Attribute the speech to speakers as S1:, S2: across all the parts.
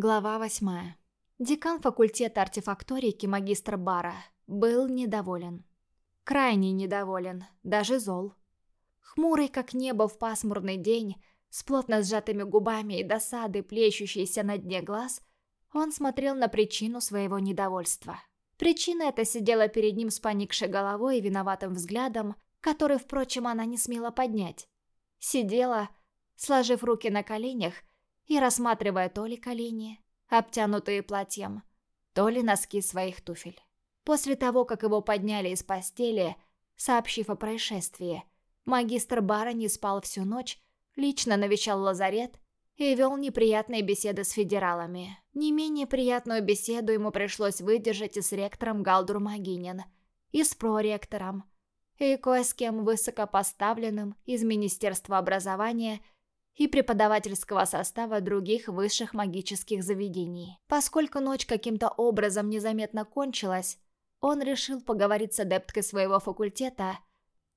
S1: Глава восьмая. Декан факультета артефакторики магистр Бара был недоволен. Крайне недоволен, даже зол. Хмурый, как небо в пасмурный день, с плотно сжатыми губами и досады, плещущейся на дне глаз, он смотрел на причину своего недовольства. Причина эта сидела перед ним с поникшей головой и виноватым взглядом, который, впрочем, она не смела поднять. Сидела, сложив руки на коленях, и рассматривая то ли колени, обтянутые платьем, то ли носки своих туфель. После того, как его подняли из постели, сообщив о происшествии, магистр Бара не спал всю ночь, лично навещал лазарет и вел неприятные беседы с федералами. Не менее приятную беседу ему пришлось выдержать и с ректором Галдур Магинин, и с проректором, и кое с кем высокопоставленным из Министерства образования – и преподавательского состава других высших магических заведений. Поскольку ночь каким-то образом незаметно кончилась, он решил поговорить с адепткой своего факультета,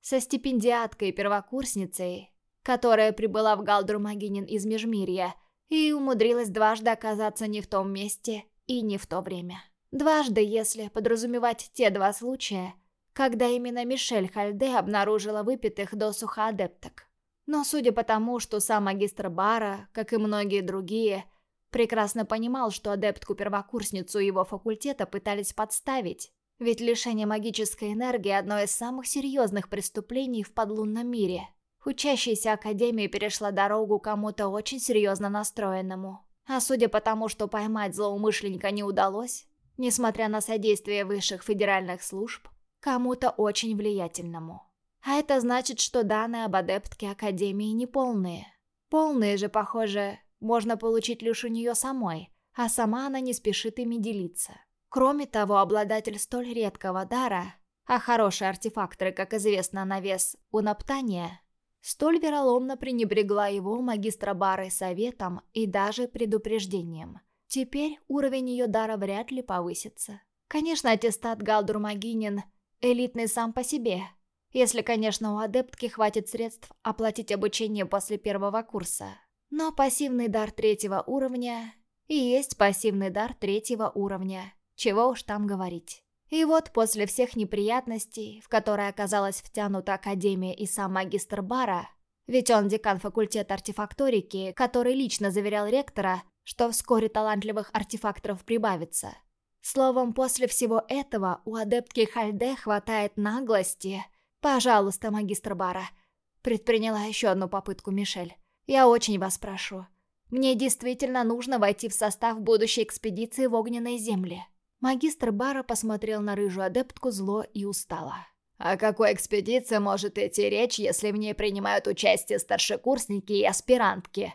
S1: со стипендиаткой и первокурсницей, которая прибыла в Галдур-Магинин из Межмирья и умудрилась дважды оказаться не в том месте и не в то время. Дважды, если подразумевать те два случая, когда именно Мишель Хальде обнаружила выпитых досуха адепток. Но судя по тому, что сам магистр Бара, как и многие другие, прекрасно понимал, что адептку-первокурсницу его факультета пытались подставить, ведь лишение магической энергии – одно из самых серьезных преступлений в подлунном мире. Учащаяся Академии перешла дорогу кому-то очень серьезно настроенному. А судя по тому, что поймать злоумышленника не удалось, несмотря на содействие высших федеральных служб, кому-то очень влиятельному. А это значит, что данные об адептке Академии неполные. Полные же, похоже, можно получить лишь у нее самой, а сама она не спешит ими делиться. Кроме того, обладатель столь редкого дара, а хорошие артефакторы, как известно, на вес у Наптания, столь вероломно пренебрегла его магистра Бары советом и даже предупреждением. Теперь уровень ее дара вряд ли повысится. Конечно, аттестат Галдур Магинин элитный сам по себе – если, конечно, у адептки хватит средств оплатить обучение после первого курса. Но пассивный дар третьего уровня и есть пассивный дар третьего уровня. Чего уж там говорить. И вот после всех неприятностей, в которые оказалась втянута Академия и сам магистр Бара, ведь он декан факультета артефакторики, который лично заверял ректора, что вскоре талантливых артефакторов прибавится. Словом, после всего этого у адептки Хальде хватает наглости «Пожалуйста, магистр Бара», — предприняла еще одну попытку Мишель. «Я очень вас прошу. Мне действительно нужно войти в состав будущей экспедиции в огненной земле». Магистр Бара посмотрел на рыжую адептку зло и устало. «О какой экспедиции может идти речь, если в ней принимают участие старшекурсники и аспирантки?»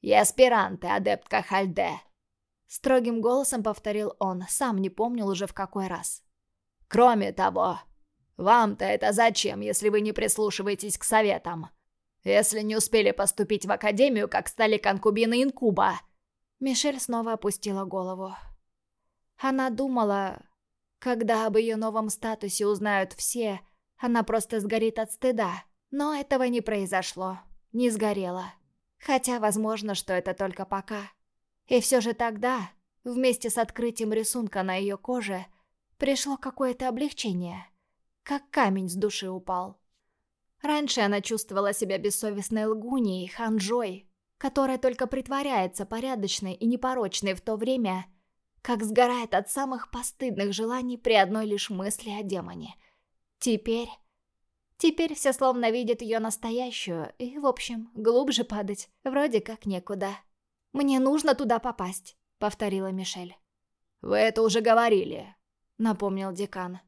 S1: «И аспиранты, адептка Хальде», — строгим голосом повторил он, сам не помнил уже в какой раз. «Кроме того, вам-то это зачем, если вы не прислушиваетесь к советам? Если не успели поступить в академию, как стали конкубины инкуба?» Мишель снова опустила голову. Она думала, когда об ее новом статусе узнают все, она просто сгорит от стыда. Но этого не произошло, не сгорела. Хотя, возможно, что это только пока. И все же тогда, вместе с открытием рисунка на ее коже, пришло какое-то облегчение как камень с души упал. Раньше она чувствовала себя бессовестной лгуней, ханжой, которая только притворяется порядочной и непорочной в то время, как сгорает от самых постыдных желаний при одной лишь мысли о демоне. Теперь... Теперь все словно видят ее настоящую, и, в общем, глубже падать вроде как некуда. «Мне нужно туда попасть», — повторила Мишель. «Вы это уже говорили», — напомнил декан.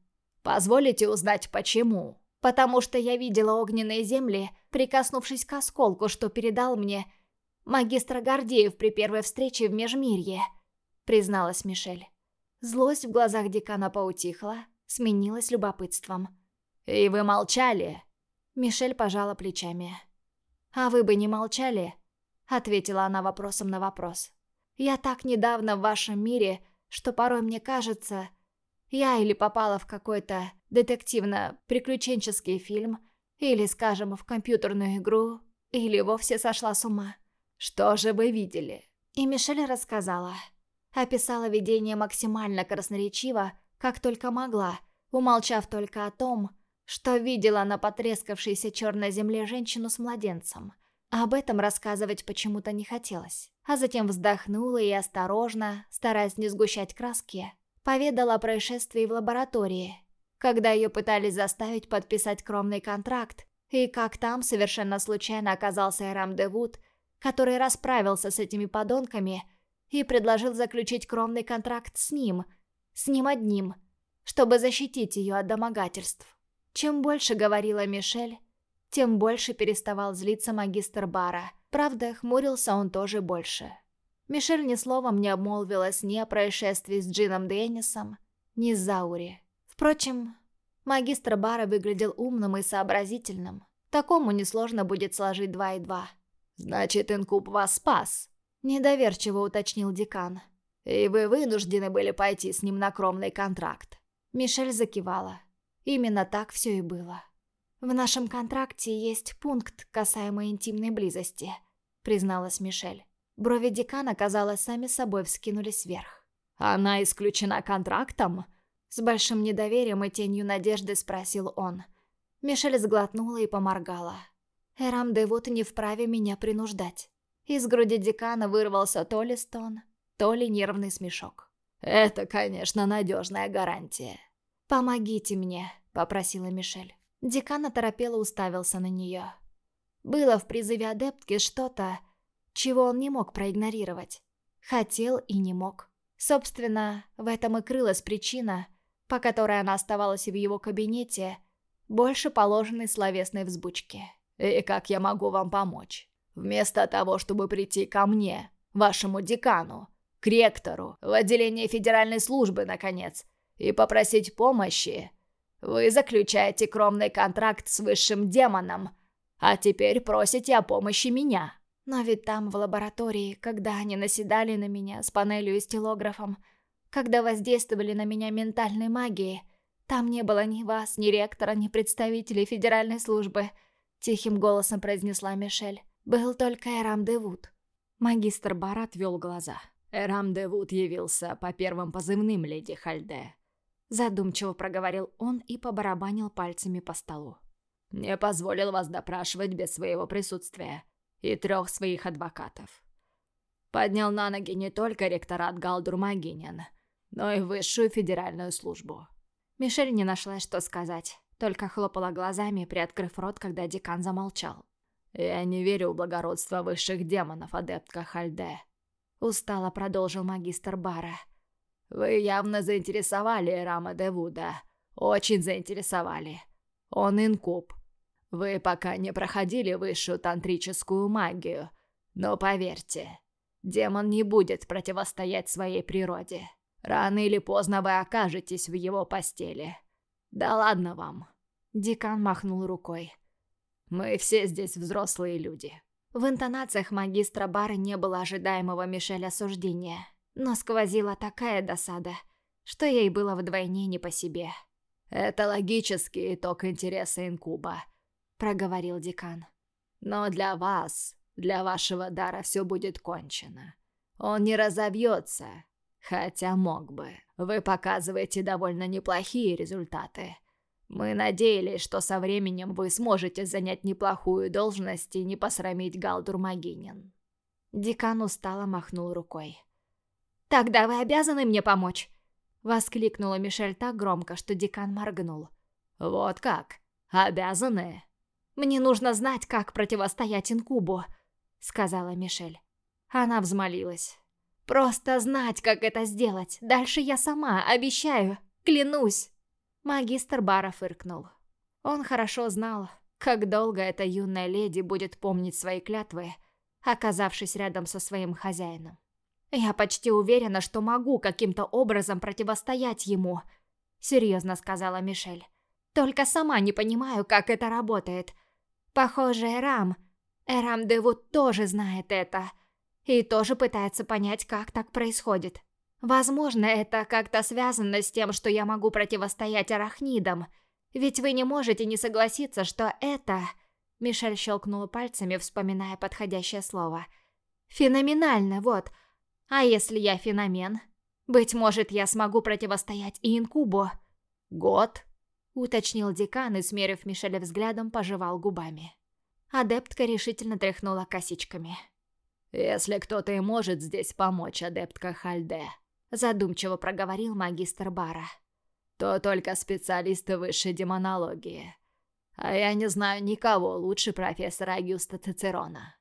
S1: Позволите узнать, почему? Потому что я видела огненные земли, прикоснувшись к осколку, что передал мне магистр Гордеев при первой встрече в Межмирье, призналась Мишель. Злость в глазах декана поутихла, сменилась любопытством. «И вы молчали?» Мишель пожала плечами. «А вы бы не молчали?» Ответила она вопросом на вопрос. «Я так недавно в вашем мире, что порой мне кажется, я или попала в какой-то детективно-приключенческий фильм, или, скажем, в компьютерную игру, или вовсе сошла с ума.
S2: Что же вы видели?
S1: И Мишель рассказала. Описала видение максимально красноречиво, как только могла, умолчав только о том, что видела на потрескавшейся черной земле женщину с младенцем. Об этом рассказывать почему-то не хотелось. А затем вздохнула и осторожно, стараясь не сгущать краски, поведала о происшествии в лаборатории, когда ее пытались заставить подписать кромный контракт, и как там совершенно случайно оказался Эрам Девуд, который расправился с этими подонками и предложил заключить кромный контракт с ним, с ним одним, чтобы защитить ее от домогательств. Чем больше говорила Мишель, тем больше переставал злиться магистр Бара. Правда, хмурился он тоже больше. Мишель ни словом не обмолвилась ни о происшествии с Джином Деннисом, ни с Заури. Впрочем, магистр Бара выглядел умным и сообразительным. Такому несложно будет сложить два и два.
S2: «Значит, Инкуб вас спас?»
S1: – недоверчиво уточнил декан.
S2: «И вы вынуждены были пойти с ним на кромный контракт?»
S1: Мишель закивала. Именно так все и было. «В нашем контракте есть пункт, касаемый интимной близости», — призналась Мишель. Брови декана, казалось, сами собой вскинулись вверх.
S2: «Она исключена контрактом?»
S1: С большим недоверием и тенью надежды спросил он. Мишель сглотнула и поморгала. Эрам Девут не вправе меня принуждать. Из груди декана вырвался то ли стон, то ли нервный смешок.
S2: «Это, конечно, надежная гарантия»,
S1: «Помогите мне», — попросила Мишель. Декан оторопело уставился на нее. Было в призыве адептки что-то, чего он не мог проигнорировать. Хотел и не мог. Собственно, в этом и крылась причина, по которой она оставалась в его кабинете, больше положенной словесной взбучки.
S2: «И как я могу вам помочь? Вместо того, чтобы прийти ко мне, вашему декану, к ректору, в отделение федеральной службы, наконец, и попросить помощи. Вы заключаете кромный контракт с высшим демоном, а теперь просите о помощи меня.
S1: Но ведь там, в лаборатории, когда они наседали на меня с панелью и стилографом, когда воздействовали на меня ментальной магией, там не было ни вас, ни ректора, ни представителей федеральной службы, тихим голосом произнесла Мишель. Был только Эрам Девуд.
S3: Магистр Бар отвел глаза.
S2: Эрам Девуд явился по первым позывным леди Хальде.
S3: Задумчиво проговорил он и побарабанил пальцами по столу.
S2: «Не позволил вас допрашивать без своего присутствия и трех своих адвокатов. Поднял на ноги не только ректорат Галдур-Магинин, но и высшую федеральную службу».
S3: Мишель не нашла, что сказать, только хлопала глазами, приоткрыв рот, когда декан замолчал.
S2: «Я не верю в благородство высших демонов, адептка Хальде», — устало продолжил магистр Бара. Вы явно заинтересовали Рама Девуда. Очень заинтересовали. Он инкуб. Вы пока не проходили высшую тантрическую магию. Но поверьте, демон не будет противостоять своей природе. Рано или поздно вы окажетесь в его постели. Да ладно вам.
S3: Декан махнул рукой.
S2: Мы все здесь взрослые люди.
S1: В интонациях магистра Бара не было ожидаемого Мишеля осуждения но сквозила такая досада, что ей было вдвойне не по себе.
S2: «Это логический итог интереса Инкуба», — проговорил декан. «Но для вас, для вашего дара все будет кончено. Он не разобьется, хотя мог бы. Вы показываете довольно неплохие результаты. Мы надеялись, что со временем вы сможете занять неплохую должность и не посрамить Галдур Магинин».
S1: Декан устало махнул рукой. «Тогда вы обязаны мне помочь!» Воскликнула Мишель так громко, что декан моргнул.
S2: «Вот как? Обязаны?»
S1: «Мне нужно знать, как противостоять инкубу», — сказала Мишель. Она взмолилась. «Просто знать, как это сделать. Дальше я сама, обещаю, клянусь!» Магистр Бара фыркнул. Он хорошо знал, как долго эта юная леди будет помнить свои клятвы, оказавшись рядом со своим хозяином. «Я почти уверена, что могу каким-то образом противостоять ему», — серьезно сказала Мишель. «Только сама не понимаю, как это работает. Похоже, Эрам... Эрам Девуд тоже знает это. И тоже пытается понять, как так происходит. Возможно, это как-то связано с тем, что я могу противостоять арахнидам. Ведь вы не можете не согласиться, что это...» Мишель щелкнула пальцами, вспоминая подходящее слово. «Феноменально, вот. А если я феномен? Быть может, я смогу противостоять и инкубу?
S2: Год?
S1: Уточнил декан и, смерив Мишеля взглядом, пожевал губами. Адептка решительно тряхнула косичками.
S2: «Если кто-то и может здесь помочь, адептка Хальде»,
S1: задумчиво проговорил магистр Бара,
S2: то только специалисты высшей демонологии. А я не знаю никого лучше профессора Агюста Цицерона.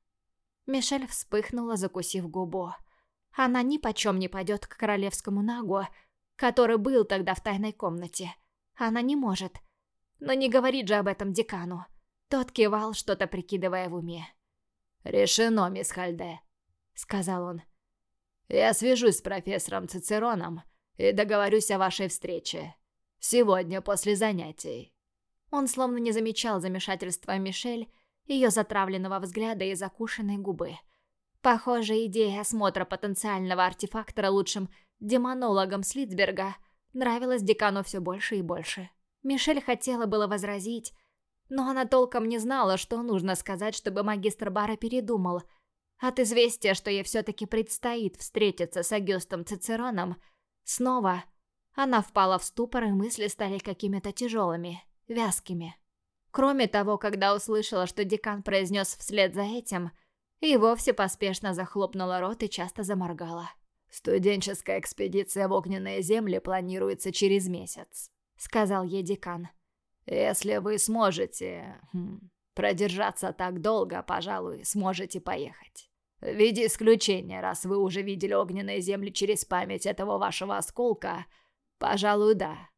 S1: Мишель вспыхнула, закусив губу. Она ни почем не пойдет к королевскому нагу, который был тогда в тайной комнате. Она не может. Но не говорит же об этом декану. Тот кивал, что-то прикидывая в уме.
S2: «Решено, мисс Хальде», — сказал он. «Я свяжусь с профессором Цицероном и договорюсь о вашей встрече. Сегодня после занятий».
S1: Он словно не замечал замешательства Мишель, ее затравленного взгляда и закушенной губы. Похоже, идея осмотра потенциального артефактора лучшим демонологом Слитсберга нравилась декану все больше и больше. Мишель хотела было возразить, но она толком не знала, что нужно сказать, чтобы магистр Бара передумал. От известия, что ей все-таки предстоит встретиться с Агюстом Цицероном, снова она впала в ступор, и мысли стали какими-то тяжелыми, вязкими. Кроме того, когда услышала, что декан произнес вслед за этим – и вовсе поспешно захлопнула рот и часто заморгала.
S2: «Студенческая экспедиция в огненные земли планируется через месяц», — сказал ей декан. «Если вы сможете хм, продержаться так долго, пожалуй, сможете поехать. В виде исключения, раз вы уже видели огненные земли через память этого вашего осколка, пожалуй, да.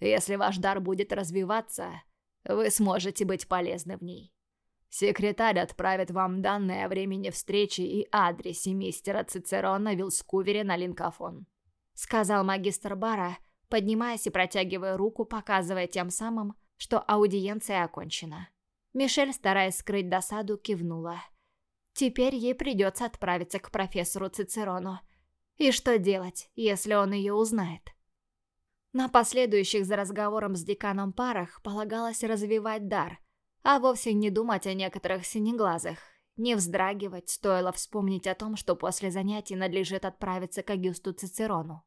S2: Если ваш дар будет развиваться, вы сможете быть полезны в ней. Секретарь отправит вам данные о времени встречи и адресе мистера Цицерона Вилскувере на линкофон», —
S1: сказал магистр Бара, поднимаясь и протягивая руку, показывая тем самым, что аудиенция окончена. Мишель, стараясь скрыть досаду, кивнула. Теперь ей придется отправиться к профессору Цицерону. И что делать, если он ее узнает? На последующих за разговором с деканом парах полагалось развивать дар — а вовсе не думать о некоторых синеглазых. Не вздрагивать, стоило вспомнить о том, что после занятий надлежит отправиться к Агюсту Цицерону.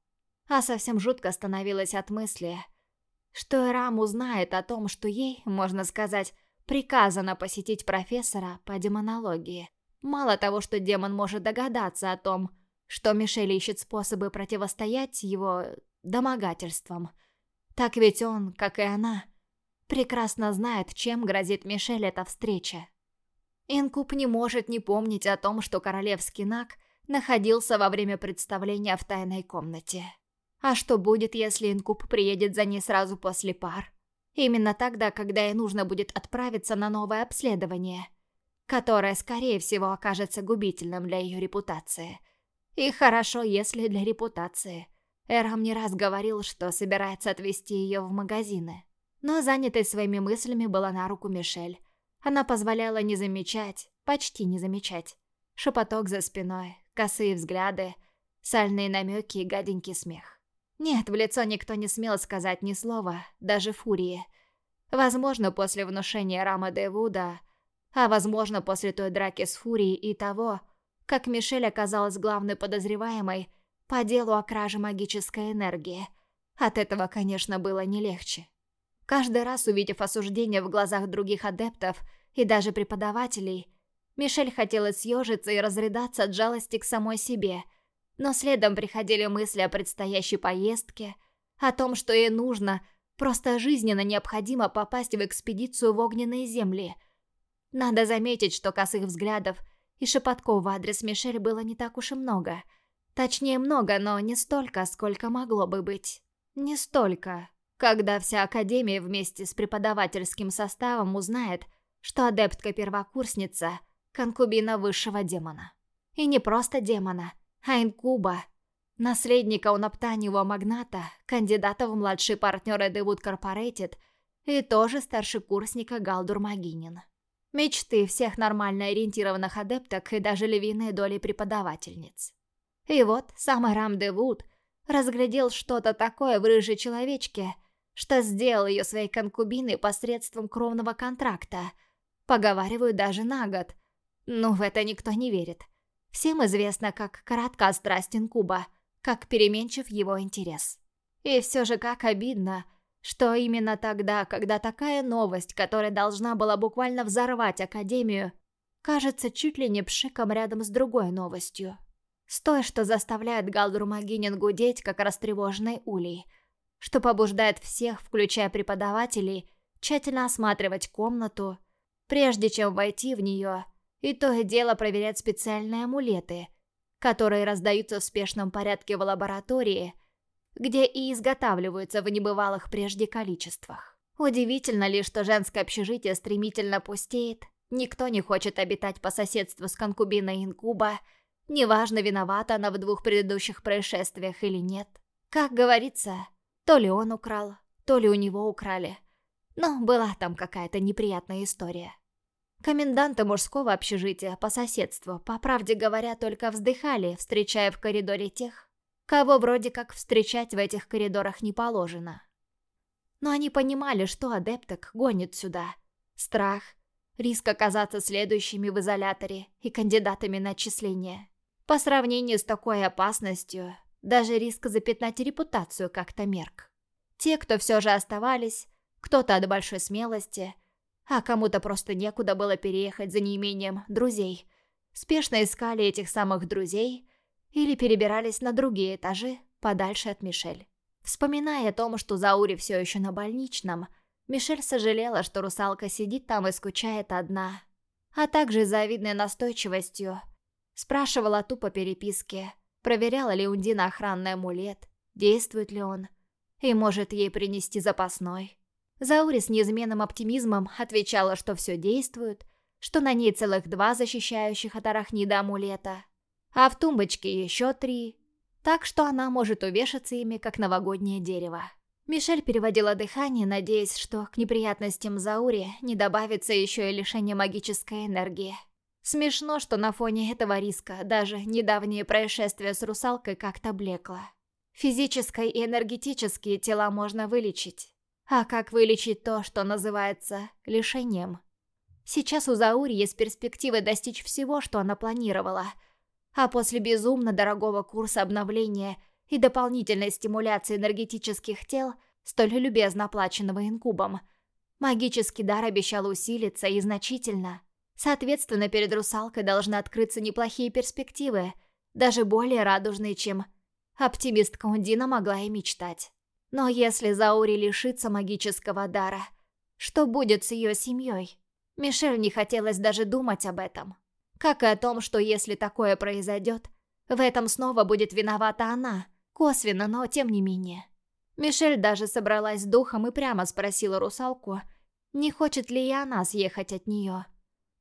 S1: А совсем жутко становилось от мысли, что Эрам узнает о том, что ей, можно сказать, приказано посетить профессора по демонологии. Мало того, что демон может догадаться о том, что Мишель ищет способы противостоять его домогательствам, так ведь он, как и она, прекрасно знает, чем грозит Мишель эта встреча. Инкуб не может не помнить о том, что королевский наг находился во время представления в тайной комнате. А что будет, если Инкуб приедет за ней сразу после пар? Именно тогда, когда ей нужно будет отправиться на новое обследование, которое, скорее всего, окажется губительным для ее репутации. И хорошо, если для репутации. Эрам не раз говорил, что собирается отвезти ее в магазины. Но занятой своими мыслями была на руку Мишель. Она позволяла не замечать, почти не замечать. Шепоток за спиной, косые взгляды, сальные намеки и гаденький смех. Нет, в лицо никто не смел сказать ни слова, даже Фурии. Возможно, после внушения Рама де Вуда, а возможно, после той драки с Фурией и того, как Мишель оказалась главной подозреваемой по делу о краже магической энергии. От этого, конечно, было не легче. Каждый раз увидев осуждение в глазах других адептов и даже преподавателей, Мишель хотела съежиться и разрыдаться от жалости к самой себе, но следом приходили мысли о предстоящей поездке, о том, что ей нужно, просто жизненно необходимо попасть в экспедицию в огненные земли. Надо заметить, что косых взглядов и шепотков в адрес Мишель было не так уж и много. Точнее, много, но не столько, сколько могло бы быть. Не столько, когда вся Академия вместе с преподавательским составом узнает, что адептка-первокурсница – конкубина высшего демона. И не просто демона, а инкуба, наследника унаптаньего магната, кандидата в младший партнер Эдевуд Корпорейтед и тоже старшекурсника Галдур Магинин. Мечты всех нормально ориентированных адепток и даже львиной доли преподавательниц. И вот сам Рам Девуд разглядел что-то такое в рыжей человечке, что сделал ее своей конкубиной посредством кровного контракта. Поговаривают даже на год. Но в это никто не верит. Всем известно, как коротка страсть инкуба, как переменчив его интерес. И все же как обидно, что именно тогда, когда такая новость, которая должна была буквально взорвать Академию, кажется чуть ли не пшиком рядом с другой новостью. С той, что заставляет Галдру Магинин гудеть, как растревоженный улей, что побуждает всех, включая преподавателей, тщательно осматривать комнату, прежде чем войти в нее и то и дело проверять специальные амулеты, которые раздаются в спешном порядке в лаборатории, где и изготавливаются в небывалых прежде количествах. Удивительно ли, что женское общежитие стремительно пустеет, никто не хочет обитать по соседству с конкубиной инкуба, неважно, виновата она в двух предыдущих происшествиях или нет. Как говорится, то ли он украл, то ли у него украли. Но была там какая-то неприятная история. Коменданты мужского общежития по соседству, по правде говоря, только вздыхали, встречая в коридоре тех, кого вроде как встречать в этих коридорах не положено. Но они понимали, что адепток гонит сюда. Страх, риск оказаться следующими в изоляторе и кандидатами на отчисление. По сравнению с такой опасностью, даже риск запятнать репутацию как-то мерк. Те, кто все же оставались, кто-то от большой смелости – а кому-то просто некуда было переехать за неимением друзей. Спешно искали этих самых друзей или перебирались на другие этажи, подальше от Мишель. Вспоминая о том, что Заури все еще на больничном, Мишель сожалела, что русалка сидит там и скучает одна. А также завидной настойчивостью спрашивала тупо переписке, проверяла ли Ундина охранный амулет, действует ли он, и может ей принести запасной. Заури с неизменным оптимизмом отвечала, что все действует, что на ней целых два защищающих от арахнида амулета, а в тумбочке еще три, так что она может увешаться ими, как новогоднее дерево. Мишель переводила дыхание, надеясь, что к неприятностям Заури не добавится еще и лишение магической энергии. Смешно, что на фоне этого риска даже недавнее происшествие с русалкой как-то блекло. Физическое и энергетические тела можно вылечить, а как вылечить то, что называется лишением? Сейчас у Заури есть перспективы достичь всего, что она планировала. А после безумно дорогого курса обновления и дополнительной стимуляции энергетических тел, столь любезно оплаченного инкубом, магический дар обещал усилиться и значительно. Соответственно, перед русалкой должны открыться неплохие перспективы, даже более радужные, чем оптимистка Ундина могла и мечтать. Но если Заури лишится магического дара, что будет с ее семьей? Мишель не хотелось даже думать об этом. Как и о том, что если такое произойдет, в этом снова будет виновата она, косвенно, но тем не менее. Мишель даже собралась с духом и прямо спросила русалку, не хочет ли и она съехать от нее.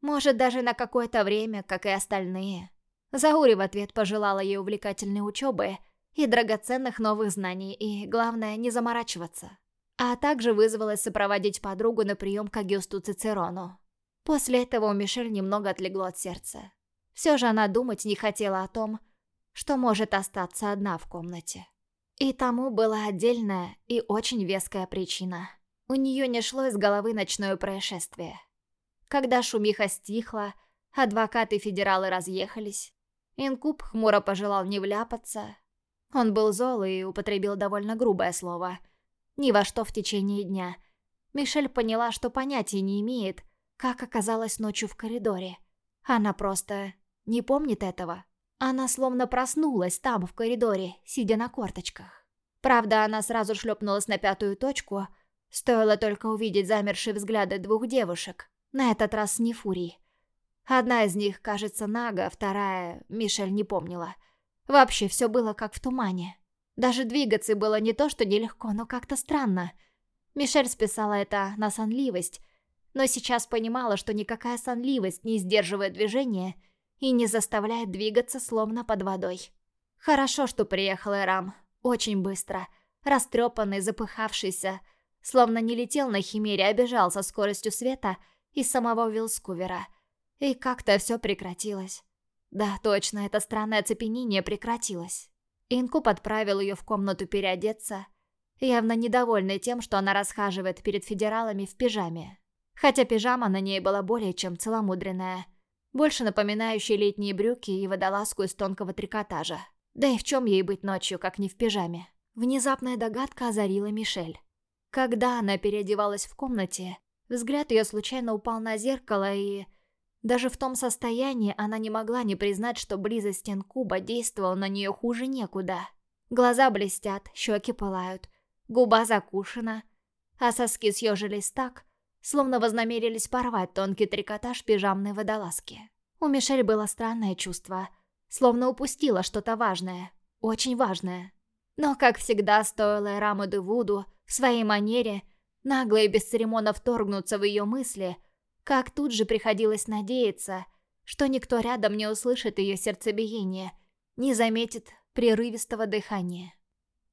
S1: Может, даже на какое-то время, как и остальные. Заури в ответ пожелала ей увлекательной учебы – и драгоценных новых знаний, и, главное, не заморачиваться. А также вызвалась сопроводить подругу на прием к Агюсту Цицерону. После этого у Мишель немного отлегло от сердца. Все же она думать не хотела о том, что может остаться одна в комнате. И тому была отдельная и очень веская причина. У нее не шло из головы ночное происшествие. Когда шумиха стихла, адвокаты федералы разъехались, Инкуб хмуро пожелал не вляпаться, он был зол и употребил довольно грубое слово. Ни во что в течение дня. Мишель поняла, что понятия не имеет, как оказалась ночью в коридоре. Она просто не помнит этого. Она словно проснулась там, в коридоре, сидя на корточках. Правда, она сразу шлепнулась на пятую точку, стоило только увидеть замершие взгляды двух девушек, на этот раз не фурий. Одна из них, кажется, Нага, вторая Мишель не помнила – Вообще все было как в тумане. Даже двигаться было не то, что нелегко, но как-то странно. Мишель списала это на сонливость, но сейчас понимала, что никакая сонливость не сдерживает движение и не заставляет двигаться словно под водой. Хорошо, что приехал Эрам. Очень быстро. Растрепанный, запыхавшийся. Словно не летел на химере, а бежал со скоростью света из самого Вилскувера. И как-то все прекратилось. Да, точно, это странное оцепенение прекратилось. Инкуб отправил ее в комнату переодеться, явно недовольный тем, что она расхаживает перед федералами в пижаме. Хотя пижама на ней была более чем целомудренная. больше напоминающей летние брюки и водолазку из тонкого трикотажа. Да и в чем ей быть ночью, как не в пижаме? Внезапная догадка озарила Мишель. Когда она переодевалась в комнате, взгляд ее случайно упал на зеркало, и... Даже в том состоянии она не могла не признать, что близость инкуба действовала на нее хуже некуда. Глаза блестят, щеки пылают, губа закушена, а соски съежились так, словно вознамерились порвать тонкий трикотаж пижамной водолазки. У Мишель было странное чувство, словно упустила что-то важное, очень важное. Но, как всегда, стоило Раму де Вуду в своей манере нагло и бесцеремонно вторгнуться в ее мысли, как тут же приходилось надеяться, что никто рядом не услышит ее сердцебиение, не заметит прерывистого дыхания.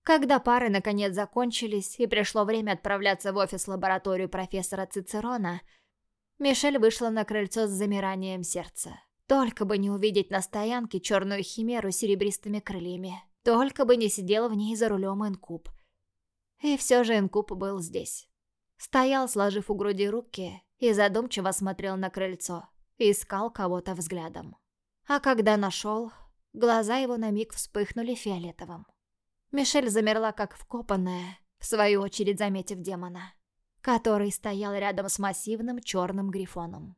S1: Когда пары наконец закончились и пришло время отправляться в офис-лабораторию профессора Цицерона, Мишель вышла на крыльцо с замиранием сердца. Только бы не увидеть на стоянке черную химеру с серебристыми крыльями. Только бы не сидел в ней за рулем инкуб. И все же инкуб был здесь. Стоял, сложив у груди руки, и задумчиво смотрел на крыльцо. Искал кого-то взглядом. А когда нашел, глаза его на миг вспыхнули фиолетовым. Мишель замерла как вкопанная, в свою очередь заметив демона, который стоял рядом с массивным черным грифоном.